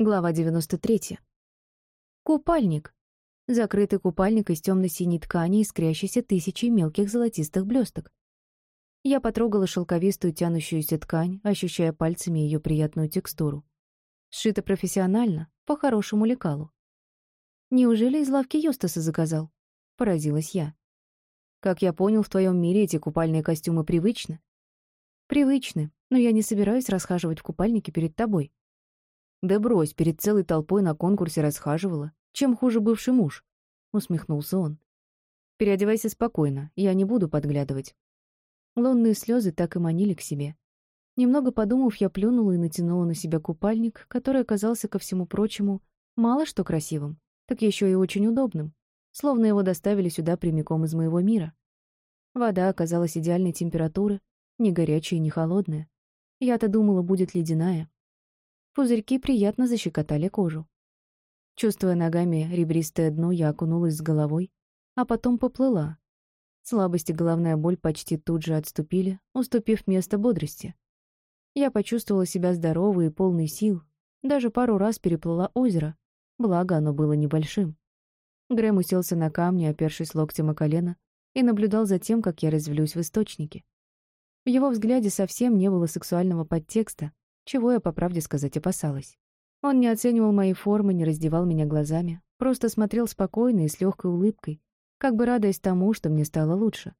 Глава 93. Купальник. Закрытый купальник из темно-синей ткани, искрящийся тысячей мелких золотистых блесток. Я потрогала шелковистую тянущуюся ткань, ощущая пальцами ее приятную текстуру. Сшито профессионально, по хорошему лекалу. Неужели из лавки Юстаса заказал? Поразилась я. Как я понял, в твоем мире эти купальные костюмы привычны? Привычны, но я не собираюсь расхаживать в купальнике перед тобой. «Да брось, перед целой толпой на конкурсе расхаживала. Чем хуже бывший муж?» — усмехнулся он. «Переодевайся спокойно, я не буду подглядывать». Лунные слезы так и манили к себе. Немного подумав, я плюнула и натянула на себя купальник, который оказался, ко всему прочему, мало что красивым, так еще и очень удобным, словно его доставили сюда прямиком из моего мира. Вода оказалась идеальной температуры, не горячая и не холодная. Я-то думала, будет ледяная. Пузырьки приятно защекотали кожу. Чувствуя ногами ребристое дно, я окунулась с головой, а потом поплыла. Слабость и головная боль почти тут же отступили, уступив место бодрости. Я почувствовала себя здоровой и полной сил, даже пару раз переплыла озеро, благо оно было небольшим. Грэм уселся на камне, опершись локтем о колено, и наблюдал за тем, как я развелюсь в источнике. В его взгляде совсем не было сексуального подтекста, чего я, по правде сказать, опасалась. Он не оценивал мои формы, не раздевал меня глазами, просто смотрел спокойно и с легкой улыбкой, как бы радуясь тому, что мне стало лучше.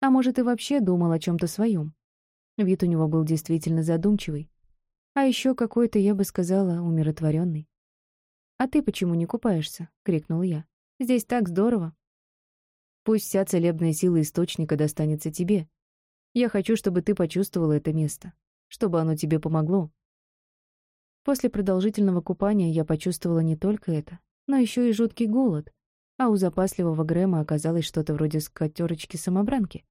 А может, и вообще думал о чем то своем. Вид у него был действительно задумчивый. А еще какой-то, я бы сказала, умиротворенный. «А ты почему не купаешься?» — крикнул я. «Здесь так здорово». «Пусть вся целебная сила источника достанется тебе. Я хочу, чтобы ты почувствовала это место чтобы оно тебе помогло. После продолжительного купания я почувствовала не только это, но еще и жуткий голод, а у запасливого Грэма оказалось что-то вроде скатерочки-самобранки.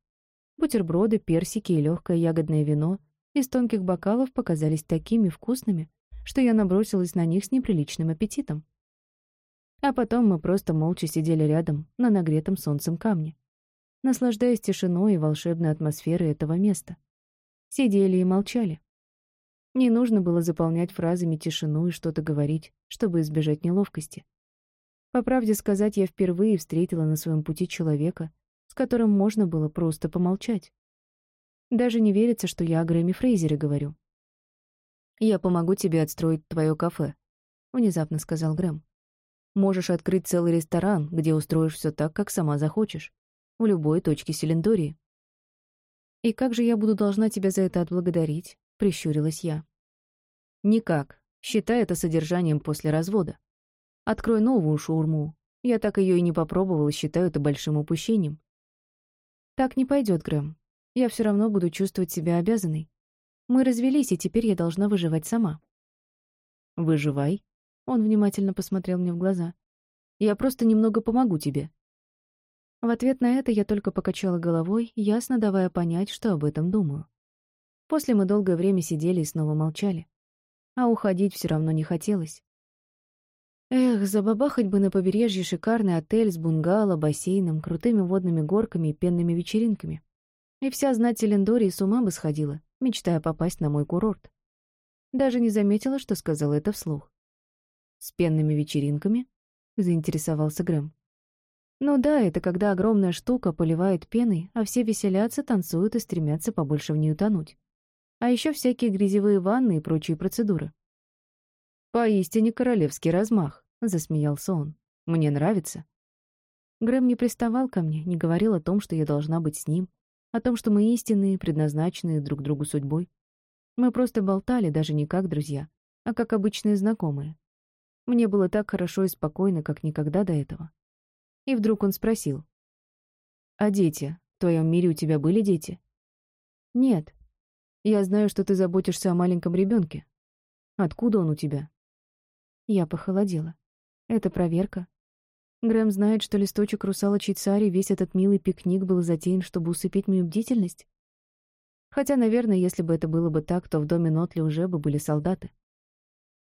Бутерброды, персики и легкое ягодное вино из тонких бокалов показались такими вкусными, что я набросилась на них с неприличным аппетитом. А потом мы просто молча сидели рядом на нагретом солнцем камне, наслаждаясь тишиной и волшебной атмосферой этого места. Сидели и молчали. Не нужно было заполнять фразами тишину и что-то говорить, чтобы избежать неловкости. По правде сказать, я впервые встретила на своем пути человека, с которым можно было просто помолчать. Даже не верится, что я о Грэме Фрейзере говорю. «Я помогу тебе отстроить твое кафе», — внезапно сказал Грэм. «Можешь открыть целый ресторан, где устроишь все так, как сама захочешь, в любой точке Селендории. «И как же я буду должна тебя за это отблагодарить?» — прищурилась я. «Никак. Считай это содержанием после развода. Открой новую шаурму. Я так ее и не попробовала, считаю это большим упущением». «Так не пойдет, Грэм. Я все равно буду чувствовать себя обязанной. Мы развелись, и теперь я должна выживать сама». «Выживай», — он внимательно посмотрел мне в глаза. «Я просто немного помогу тебе. В ответ на это я только покачала головой, ясно давая понять, что об этом думаю. После мы долгое время сидели и снова молчали. А уходить все равно не хотелось. Эх, забабахать бы на побережье шикарный отель с бунгало, бассейном, крутыми водными горками и пенными вечеринками. И вся знать Элендории с ума бы сходила, мечтая попасть на мой курорт. Даже не заметила, что сказала это вслух. «С пенными вечеринками?» — заинтересовался Грэм. Ну да, это когда огромная штука поливает пеной, а все веселятся, танцуют и стремятся побольше в нее тонуть. А еще всякие грязевые ванны и прочие процедуры. «Поистине королевский размах», — засмеялся он. «Мне нравится». Грэм не приставал ко мне, не говорил о том, что я должна быть с ним, о том, что мы истинные, предназначенные друг другу судьбой. Мы просто болтали даже не как друзья, а как обычные знакомые. Мне было так хорошо и спокойно, как никогда до этого. И вдруг он спросил. «А дети? В твоем мире у тебя были дети?» «Нет. Я знаю, что ты заботишься о маленьком ребенке. Откуда он у тебя?» Я похолодела. Это проверка. Грэм знает, что листочек русалочей цари весь этот милый пикник был затеян, чтобы усыпить мою бдительность? Хотя, наверное, если бы это было бы так, то в доме Нотли уже бы были солдаты.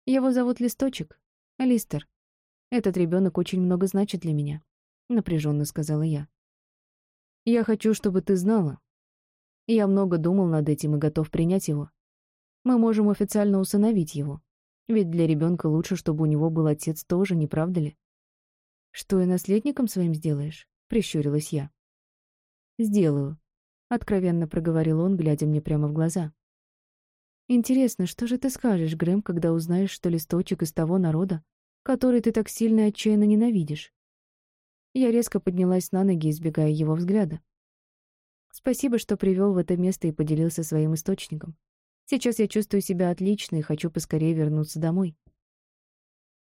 Его зовут Листочек. Листер. Этот ребенок очень много значит для меня напряженно сказала я. Я хочу, чтобы ты знала. Я много думал над этим и готов принять его. Мы можем официально усыновить его. Ведь для ребенка лучше, чтобы у него был отец тоже, не правда ли? Что и наследником своим сделаешь? Прищурилась я. Сделаю, откровенно проговорил он, глядя мне прямо в глаза. Интересно, что же ты скажешь, Грэм, когда узнаешь, что листочек из того народа, который ты так сильно и отчаянно ненавидишь? Я резко поднялась на ноги, избегая его взгляда. Спасибо, что привел в это место и поделился своим источником. Сейчас я чувствую себя отлично и хочу поскорее вернуться домой.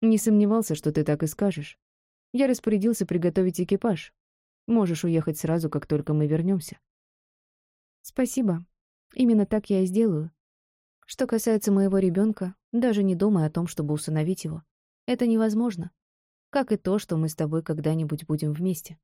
Не сомневался, что ты так и скажешь. Я распорядился приготовить экипаж. Можешь уехать сразу, как только мы вернемся. Спасибо. Именно так я и сделаю. Что касается моего ребенка, даже не думай о том, чтобы усыновить его. Это невозможно. Как и то, что мы с тобой когда-нибудь будем вместе.